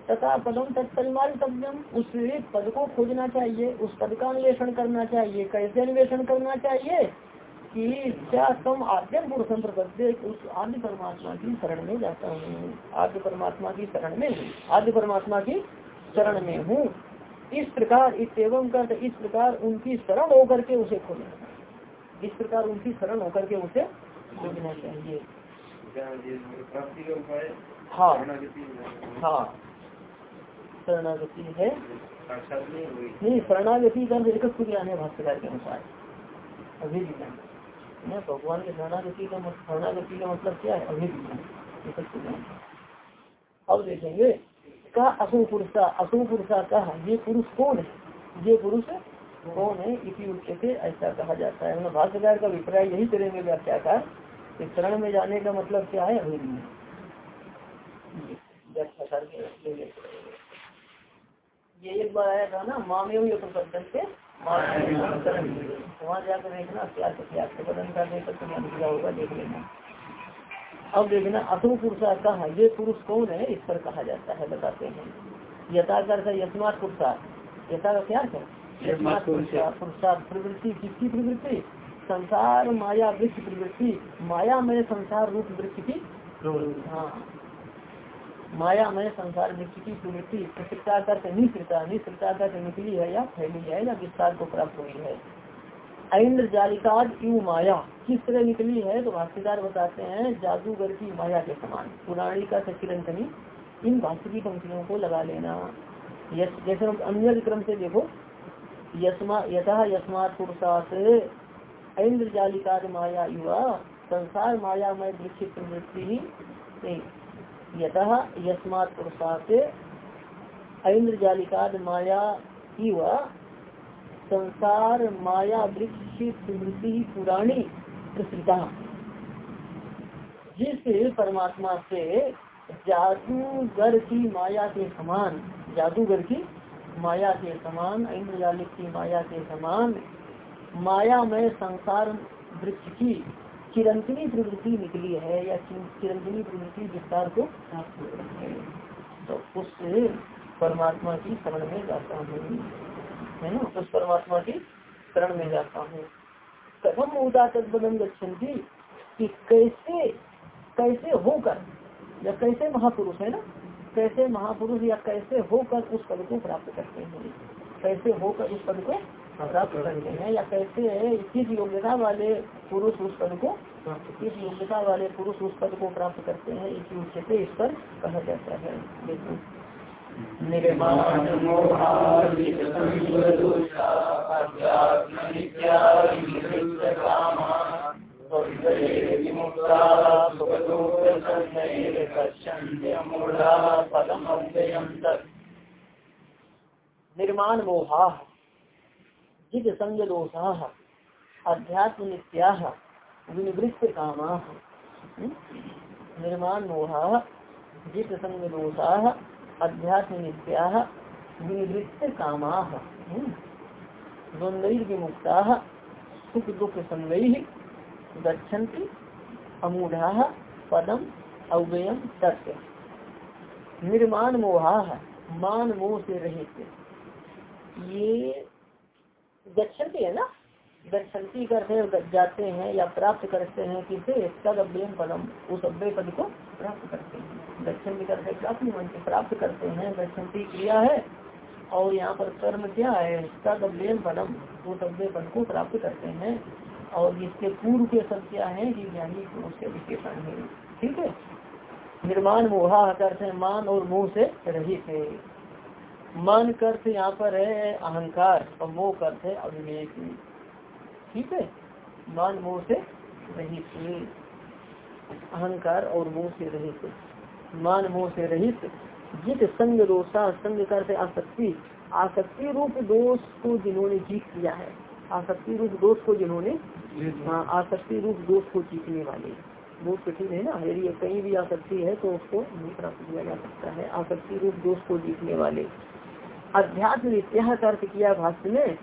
Speaker 1: तथा पदम तत्परिमार्गतव्यम उस पद को खोजना चाहिए, उस पद का अन्वेषण करना चाहिए, कैसे अन्वेषण करना चाहिए? कि क्या तुम आद्यम पुरुषम प्रबद्ध उस आद्य परमात्मा की शरण में जाता हूँ? आद्य परमात्मा की शरण में आद्य परमात्मा की शरण में हूँ। इस प्रकार इस एवं कर इस प्रकार उनकी शरण होकर के उसे खोलना इस प्रकार उनकी शरण होकर के उसे खोलना चाहिए। हाँ। हाँ। शरणागति है। नहीं शरणागति का ज्ञान है भाष्यकार के अनुसार। अभी भी न भगवान के शरणागति का शरणागति का मतलब क्या है? अभिज्ञान अब देखेंगे, का असु पुरुषा असु पुरुषा कहा, ये पुरुष कौन है? ये पुरुष कौन है? इसी उच्च से ऐसा कहा जाता है। मतलब भाष्यकार का अभिप्राय यही करेंगे व्याख्याकार, कि शरण में जाने का मतलब क्या है? अभिज्ञान ये एक बार आया था ना मामे हुए प्रबंधन से। वहाँ जाकर देखना क्या बदन का तो ज्ञान होगा देख लेना। अब देखना अथु पुरुषा कहा ये पुरुष कौन है? इस पर कहा जाता है बताते हैं। यथाकर यशमात पुरुषार्थ। यथा का क्या है? यशमात पुरुषार्थ। प्रवृत्ति किसकी प्रवृत्ति? संसार माया वृक्ष प्रवृत्ति। माया में संसार रूप वृक्ष की हाँ। माया में संसार वृक्ष की प्रवृत्ति प्रसिद्धता करके निश्रिता निश्रिता करके निकली है या फैली है या विस्तार को प्राप्त हुई है। ऐन्द्र जालिकाद यू माया। किस तरह निकली है तो भाष्यकार बताते हैं, जादूगर की माया के समान। पुराणी का चिरंतनी इन भाष्य की पंक्तियों को लगा लेना। जैसे अन्य क्रम से देखो यशमा यथा यशमात पुरुषात ऐन्द्र जालिका माया युवा संसार माया में वृक्ष प्रवृत्ति यतः यस्मात् पुरुषार्थ ऐन्द्र जालिका माया इव संसार माया वृक्ष स्मृति पुराणी प्रसृता। जिस परमात्मा से जादूगर की माया के समान जादूगर की माया के समान इंद्रजालिक की माया के समान माया में संसार वृक्ष की चिरंतनी प्रवृत्ति निकली है या चिरंतनी प्रवृत्ति विस्तार को प्राप्त हो। तो उस परमात्मा की शरण में जाता हूँ। है ना? उस परमात्मा की शरण में जाता हूँ। कदम उदा तदम गच्छन्ति कि कैसे कैसे होकर, या कैसे महापुरुष, है ना? कैसे महापुरुष या कैसे होकर उस पद को प्राप्त करते हैं? कैसे होकर उस पद को प्राप्त करते हैं, या कैसे किस योग्यता वाले पुरुष उस पद को किस योग्यता वाले पुरुष उस पद को प्राप्त करते हैं, इसी उच्च से इस पर कहा जाता है। देखो। निर्माण मोहा जिद संग दोषा अध्यात्म नित्या विनिवृत्त काम निर्माण मोहा जित संग दोषा अध्यात्म नित्या विनिवृत्त काम द्वंद्विमुक्ता सुख दुख संगई गच्छन्ति, अमूढ़ा, पदम, अव्ययम सत्य निर्माण मोहा मान मोह से रहित ये गच्छन्ति है ना? गच्छन्ति करते जाते हैं या प्राप्त करते हैं किसे तद अव्ययम पदम उस अव्यय पद को प्राप्त करते हैं। गच्छन्ति करते प्राप्त नहीं प्राप्त करते हैं गच्छन्ति क्रिया है। और यहाँ पर कर्म क्या है? तद अव्ययम पदम उस अव्यय पद को प्राप्त करते हैं। और इसके पूर्व के सब क्या है? कि ज्ञानी पुरुष से विशेषण है। ठीक है? निर्माण मोहा करते हैं, मान और मोह से रहित है। मान करते यहाँ पर है अहंकार और मोह करते है अविवेक। ठीक है? मान मोह से रहित अहंकार और मोह से रहित। मान मोह से रहित। जित संग दोषा संग करते आसक्ति। आसक्ति रूप दोष को जिन्होंने जीत किया है। आसक्ति रूप दोष को जिन्होंने हाँ आसक्ति रूप दोष को जीतने वाले। बहुत कठिन है ना? यदि कहीं भी आसक्ति है तो उसको नहीं प्राप्त किया जा सकता है। आसक्ति रूप दोष को जीतने वाले। अध्यात्म नित्या अर्थ किया भाष्य में,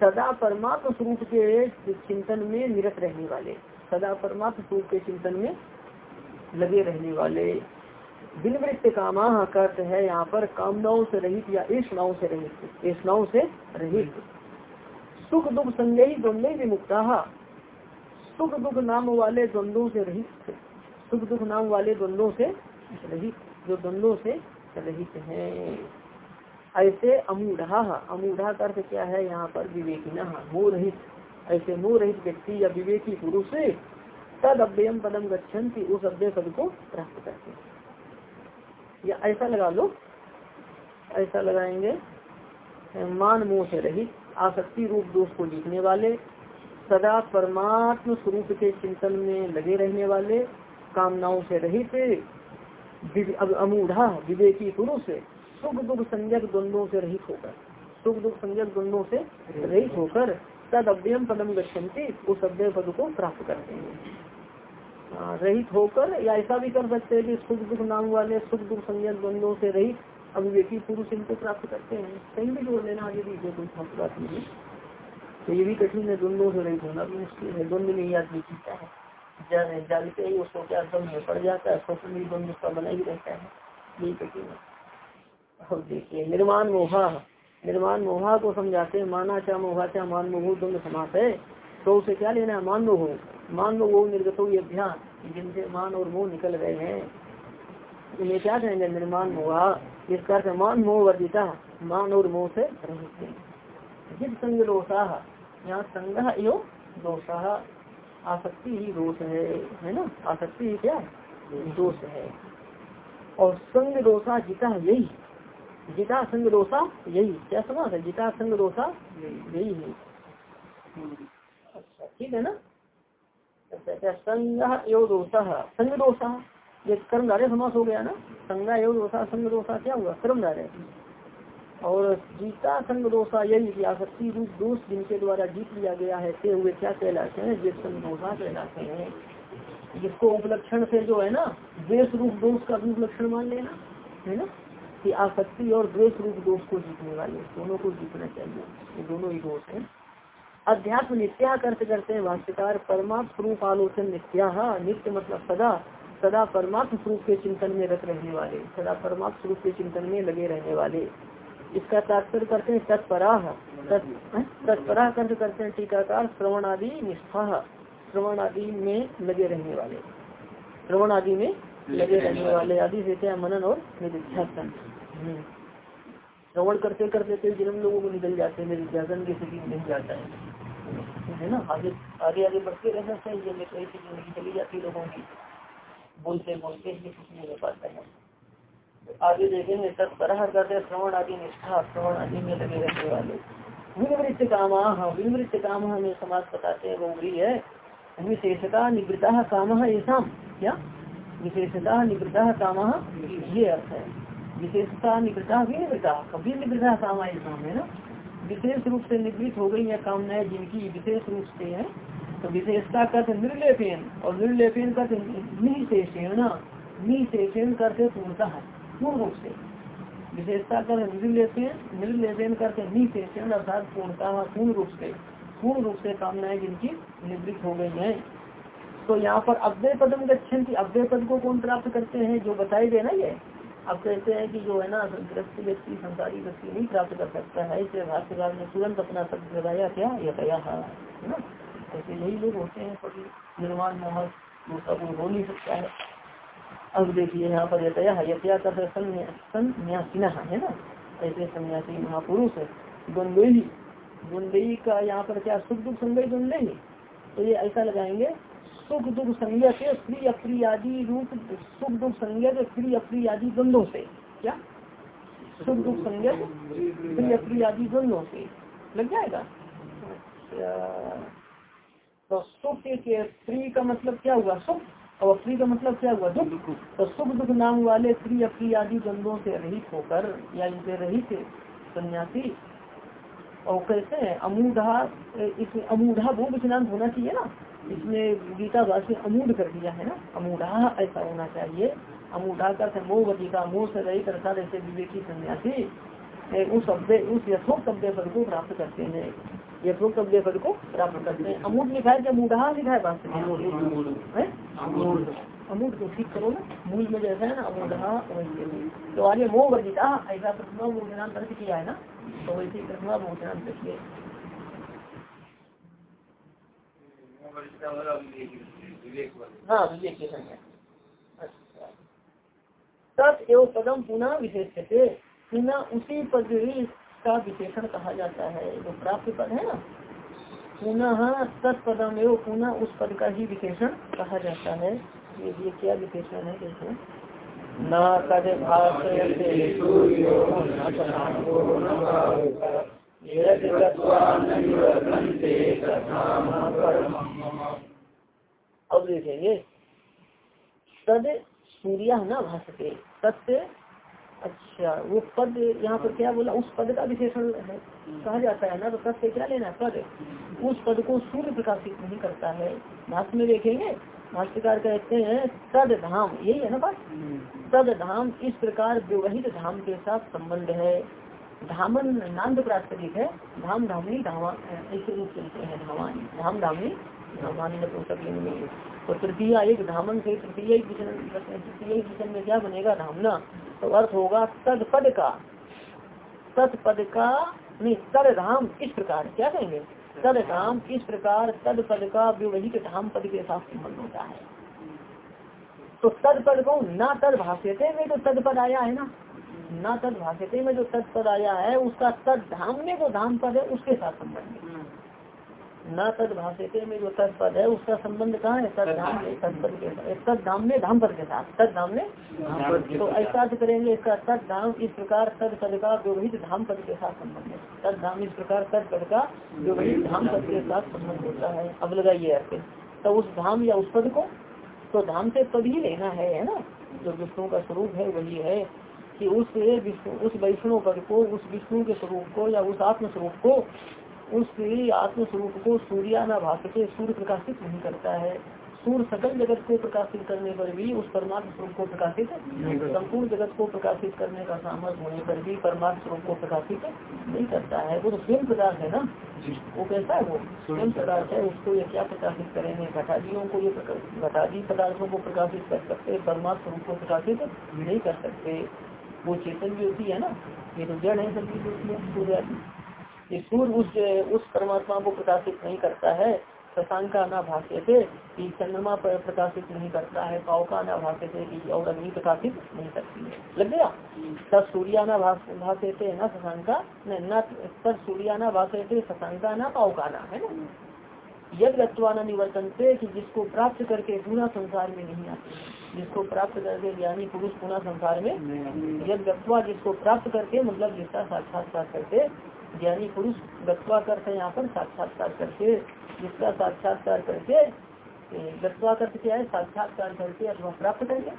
Speaker 1: सदा परमात्म स्वरूप के चिंतन में निरत रहने वाले, सदा परमात्म स्वरूप के चिंतन में लगे रहने वाले। बिनवृत्त कामा अर्थ है यहाँ पर कामनाओं से रहित या ऐसनाओं से रहित ऐसनाओं से रहित। सुख दुख संजय द्वंद्व विमुक्ता, सुख दुख नाम वाले द्वंद्वों से रहित, सुख दुख नाम वाले द्वंद्वों से रहित, जो द्वंद्वों से रहित है। ऐसे अमूढ़ा अमूढ़ा का अर्थ क्या है? यहाँ पर विवेकी न मोह रहित ऐसे मोह रहित व्यक्ति या विवेकी पुरुष तद अव्ययम पदम गच्छन्ति, उस अव्यय पद को प्राप्त करते या ऐसा लगा लो, ऐसा लगाएँगे मान मोह से रहित, आसक्ति रूप दोष को लिखने वाले, सदा परमात्म स्वरूप के चिंतन में लगे रहने वाले, कामनाओं से रहित अमूढ़ा, विवेकी पुरुष सुख दुख संजक द्वंद्वों से रहित होकर सुख दुख संजक द्वंद्वों से रहित होकर तद अव्ययम पदम गच्छन्ति, उस अव्यय पद को प्राप्त करते हैं। रहित होकर या ऐसा भी कर सकते हैं कि सुख दुख नाम वाले सुख दुख संजक द्वंद्वों से रहित अभिवेकी पुरुष इनको प्राप्त करते हैं। कहीं भी जोड़ लेना, आगे भी कोई खास बात नहीं तो ये भी कठिन है, द्वंद्वों से रहित होना भी मुश्किल है, द्वंद्व नहीं आदमी जीता है। जानते ही उसको क्या दम में पड़ जाता है सोच भी द्वंद्व का बना ही रहता है। यही कठिन है। और देखिए निर्माण मोहा निर्माण मोहा को समझाते माना क्या मोहा क्या मान मोह द्वंद्व समास है। तो उसे क्या लेना है? मान मोह। मान मोह निर्गत हो अभ्यास, जिनसे मान और मोह निकल गए हैं। उन्हें क्या कहेंगे? निर्माण मोहा। इसका अर्थ मान मोह वर्जिता, मान और मोह से रहित जिस संग दोषा, यहाँ संग यो दोषा, आसक्ति ही दोष है है ना? आसक्ति ही क्या? दोष है। और संग दोषा जिता यही। जिता संग दोषा यही। क्या समझ है जिता संग दोषा यही। है। अच्छा ठीक है ना? अच्छा संग यो दोषा संग दोषा ये कर्मधारे समास हो गया ना? संज्ञा एवं दोषा संग दोषा क्या हुआ? कर्मधारे और जीता संग दोषा यही आसक्ति रूप दोष जिनके द्वारा जीत लिया गया है ते हुए क्या कहलाते हैं? जिस संग दोषा कहलाते हैं। जिसको उपलक्षण से जो है ना द्वेष रूप दोष का भी उपलक्षण मान लेना है ना? कि आसक्ति और द्वेष रूप दोष को जीतने वाले दोनों को जीतना चाहिए। ये दोनों ही दोष है। अध्यात्म नित्या करते करते हैं भाष्यकार परमात्म स्वरूप आलोचन नित्या नित्य मतलब सदा सदा परमात्म स्वरूप के चिंतन में रख रहने वाले सदा परमात्म स्वरूप के चिंतन में लगे रहने वाले। इसका तात्पर्य करते हैं तत्पराह तत्पराह कर्ज करते हैं टीकाकार श्रवण आदि निष्ठा श्रवण आदि में लगे रहने वाले। श्रवण आदि में लगे रहने वाले। आदि देते हैं? मनन और निधिध्यासन। श्रवण करते करते कई जन्म लोगों को निकल जाते हैं निधिध्यासन की स्थिति में जाता है। है ना? आगे आगे आगे बढ़ते रहना चाहिए नहीं तो ऐसी ज़िंदगी चली जाती लोगों की। बोलते बोलते ही, कुछ नहीं हो पाता है। आगे देखेंगे तत्परह करते श्रवण आदि निष्ठा, श्रवण आदि में लगे रहने वाले। विनिवृत्त काम विनिवृत्त काम हमें समाज बताते हैं गौरी है। विशेषता निवृत्ता काम ऐसा क्या? विशेषता निवृत्ता काम ये अर्थ है। विशेषता निवृत्ता भी कभी निवृत्ता काम ऐसा है ना? विशेष रूप से निवृत्त हो गई या कामनाएँ जिनकी विशेष रूप से है तो विशेषता का निर्लेपेन, और निर्लेपेन का निशेषण ना? निशेषण करते पूर्णता है, पूर्ण रूप से। विशेषता कर निर्लेपन करते निशेषण अर्थात पूर्णता, पूर्ण रूप से, पूर्ण रूप से कामनाएँ जिनकी निवृत्त हो गई है। तो यहाँ पर अव्यय पदम गच्छन की अव्यय पद को कौन प्राप्त करते हैं, जो बताई दे ना ये? अब कहते हैं कि जो है ना ग्रस्त व्यक्ति, संसारी व्यक्ति नहीं प्राप्त कर सकता है, इसे भाष्यकार ने तुरंत अपना शब्द लगाया क्या? यह गया है ना? ऐसे यही लोग होते हैं कभी निर्माण मोहक दूसरा कोई हो नहीं सकता है। अब देखिए यहाँ पर यतया यतया कर संन्यासीना है ना? ऐसे सन्यासी महापुरुष द्वंद्वी द्वंद्वी का यहाँ पर क्या? सुख दुख संगय द्वंद्वी। तो ये ऐसा लगाएँगे सुख दुख संज्ञा से प्रिय अप्रिय आदि रूप सुख दुख संज्ञा से प्रिय अप्रिय आदि द्वंद्वों से। क्या? सुख दुख संज्ञा प्रिय अप्रिय आदि द्वंद्वों से। लग जाएगा। तो सुख के प्रिय का मतलब क्या हुआ? सुख। और अप्री का मतलब क्या हुआ? दुख। तो सुख दुख नाम वाले स्त्री अप्री आदि द्वंद्वों से रहित होकर, या इनसे रहित सन्यासी, और कैसे अमूढ़ा, इस अमूढ़ा विचनांत होना चाहिए ना? इसमें गीता भाषा अमूढ़ कर दिया है ना? अमूढ़ा ऐसा होना चाहिए। अमूढ़ा का मोहवती का मोह से रही अर्थात ऐसे विवेकी सन्यासी। उस अव्य उस यथोक्त अव्य पद को प्राप्त करते हैं। यथोक्त अव्य पद को प्राप्त करते हैं। अमूट लिखा है क्या मूढ़ा लिखा है? बात अमूट को ठीक करो ना। मूल में जैसा है ना अमूढ़ा तो आगे मोह वर्जिता ऐसा प्रथमा भोजनान अर्थ किया है ना? तो वैसे प्रथमा भोजनान किए हाँ विवेक अच्छा। एवं पदम पुनः विशेष पुनः उसी पद का विशेषण कहा जाता है। जो प्राप्त पद है ना? पुनः तत्पदम एवं पुनः उस पद का ही विशेषण कहा जाता है। ये ये क्या विशेषण है देखो। न कद अब देखेंगे। तद सूर्य न भाषते सत्य अच्छा वो पद यहाँ पर क्या बोला? उस पद का विशेषण कहा जाता है ना तो से क्या लेना पद। उस पद को सूर्य प्रकाशित नहीं करता है। भाष्य में देखेंगे भाष्यकार कहते हैं तद धाम यही है ना बात? तद धाम इस प्रकार व्यवहित धाम के साथ संबंध है। धामन नान्द प्रास्तरिक है। धाम धामनी धामा, ऐसे रूप हैं धामान धाम धामनी धामान तो तृतीय एक धामन से तृतीय तृतीय में क्या बनेगा धामना? तो अर्थ होगा तद पद का। तद पद का नहीं, तद धाम इस प्रकार? क्या कहेंगे? तद धाम इस प्रकार? तद पद का व्यवहित धाम पद के साथ संबंध होता है। तो तद पद को ना तद भाष्यते में जो तद पद आया है ना। ना तद भाष्यते में जो तद पद आया है उसका तद धाम में जो धाम पद है उसके साथ संबंध है। न तद भाषते में जो तद पद है उसका संबंध कहाँ है? तद धाम में तद पद के तद धाम में धाम पद के साथ। तद धाम में? तो ऐसा करेंगे इसका तद धाम इस प्रकार तद पद का व्यवहित धाम पद के साथ संबंध है। तद धाम इस प्रकार तद पद का व्यवहित धाम पद के साथ संबंध होता है। अब लगाइए अर्थ। तो उस धाम या उस पद को तो धाम से पद ही लेना है है ना? जो विष्णु का स्वरूप है वही है। कि उस विष्णु उस वैष्णव पद को उस विष्णु के स्वरूप को या उस आत्म स्वरूप को उस आत्म स्वरूप को सूर्याना भाष के सूर्य प्रकाशित नहीं करता है। सूर्य सकल जगत को प्रकाशित करने पर भी उस परमात्म स्वरूप को प्रकाशित संपूर्ण जगत को प्रकाशित करने का सामर्थ्य होने पर भी परमात्म स्वरूप को प्रकाशित नहीं करता है। वो तो स्वयं पदार्थ है ना? वो कैसा है वो? स्वयं पदार्थ। है उसको ये क्या प्रकाशित करेंगे? घटादियों को ये घटादी पदार्थों को प्रकाशित कर सकते परमात्म स्वरूप को प्रकाशित नहीं कर सकते। वो चेतन ज्योति है ना, ये तो जड़ है सभी ज्योति सूर्य ये सूर्य उस उस परमात्मा को प्रकाशित नहीं करता है, शशांका न भाष्य थे कि चंद्रमा पर प्रकाशित नहीं करता है पावका न भाष्य थे कि और अग्नि प्रकाशित नहीं करती है। लग गया? तब भाष्य थे न शशांका न तब सूर्याना भाष्य थे, शशांका न पावका न, है ना? यद गत्वाना निवर्तन से कि जिसको प्राप्त करके पूरा संसार में नहीं आते जिसको प्राप्त करके ज्ञानी पुरुष पुनः संसार में यद गत्वा जिसको प्राप्त करके मतलब जिसका साक्षात्कार करके ज्ञानी पुरुष गत्वा करते यहाँ पर साक्षात्कार करके जिसका साक्षात्कार करके गत्वा करते क्या है? साक्षात्कार करके अथवा प्राप्त करके।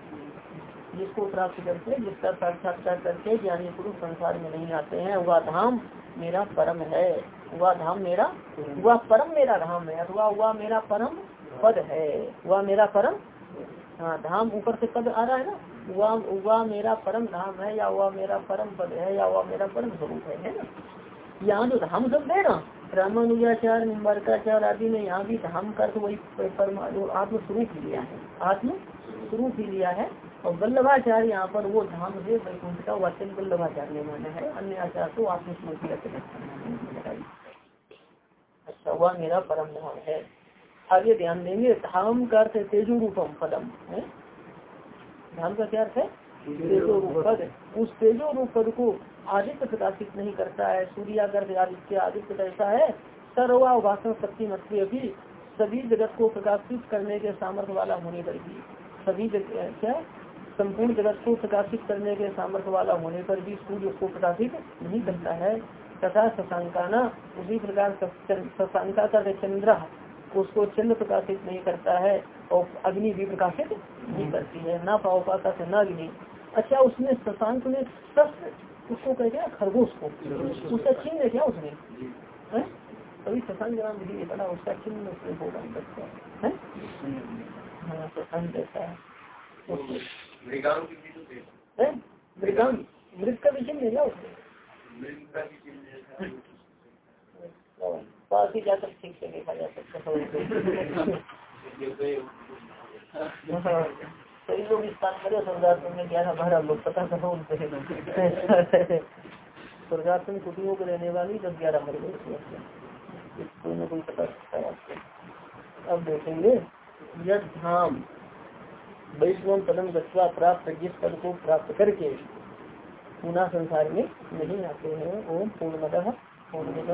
Speaker 1: जिसको प्राप्त करके जिसका साक्षात्कार करके ज्ञानी पुरुष संसार में नहीं आते हैं वह धाम मेरा परम है। वह धाम मेरा वह परम मेरा धाम है अथवा वह मेरा परम पद है। वह मेरा परम हाँ धाम ऊपर से पद आ रहा है ना? वह वह मेरा परम धाम है, या वह मेरा परम पद है, या वह मेरा परम स्वरूप है है ना? यहाँ जो धाम शब्द है ना रामानुजाचार निम्बारकाचार आदि ने यहाँ भी धाम कर तो वही परमा आत्म स्वरूप ही लिया है। आत्म स्वरूप ही लिया है, और वल्लभाचार्य यहाँ पर वो धाम से वैकुंठ का वचन वल्लभाचार्य ने माना है, अन्य आचार तो आत्मस्वरूप अच्छा वह मेरा परम धाम है। आगे ध्यान देंगे, धाम का अर्थ तेजु रूपम पदम, है? धाम का क्या अर्थ है? तेजो रूप पद। उस तेजो रूप पद को आदित्य प्रकाशित नहीं करता है सूर्यागर आदित्य आदित्य कैसा है, सर्वा भाषण शक्ति मत्य भी सभी जगत को प्रकाशित करने के सामर्थ्य वाला होने पर भी, सभी क्या? संपूर्ण जगत को प्रकाशित करने के सामर्थ्य वाला होने पर भी सूर्य को प्रकाशित नहीं करता है। तथा शशांकाना, उसी प्रकार शशांका का चंद्र उसको चंद्र प्रकाशित नहीं करता है और अग्नि भी प्रकाशित नहीं करती है ना पाओपा का न अग्नि। अच्छा उसमें शशांक ने शस्त्र उसको कहते हैं खरगोश को। उसका चिन्ह है क्या उसमें कभी शशांक ग्राम विधि बना उसका चिन्ह उसमें होगा है हाँ? शशांक जैसा है। मृत का भी चिन्ह है क्या उसमें पास ही जाकर ठीक से देखा जा सकता है कई लोग स्थान करे स्वर्गाश्रम में लोग पता करो उनसे। स्वर्गाश्रम कुटियों को रहने वाली दस ग्यारह मर गए। कोई ना कोई पता सकता है आपको। अब देखेंगे, यद धाम, वैष्णव पदम गत्वा प्राप्त जिस पद को प्राप्त करके पुनः संसार में नहीं आते हैं। ओम पूर्ण पूर्णमद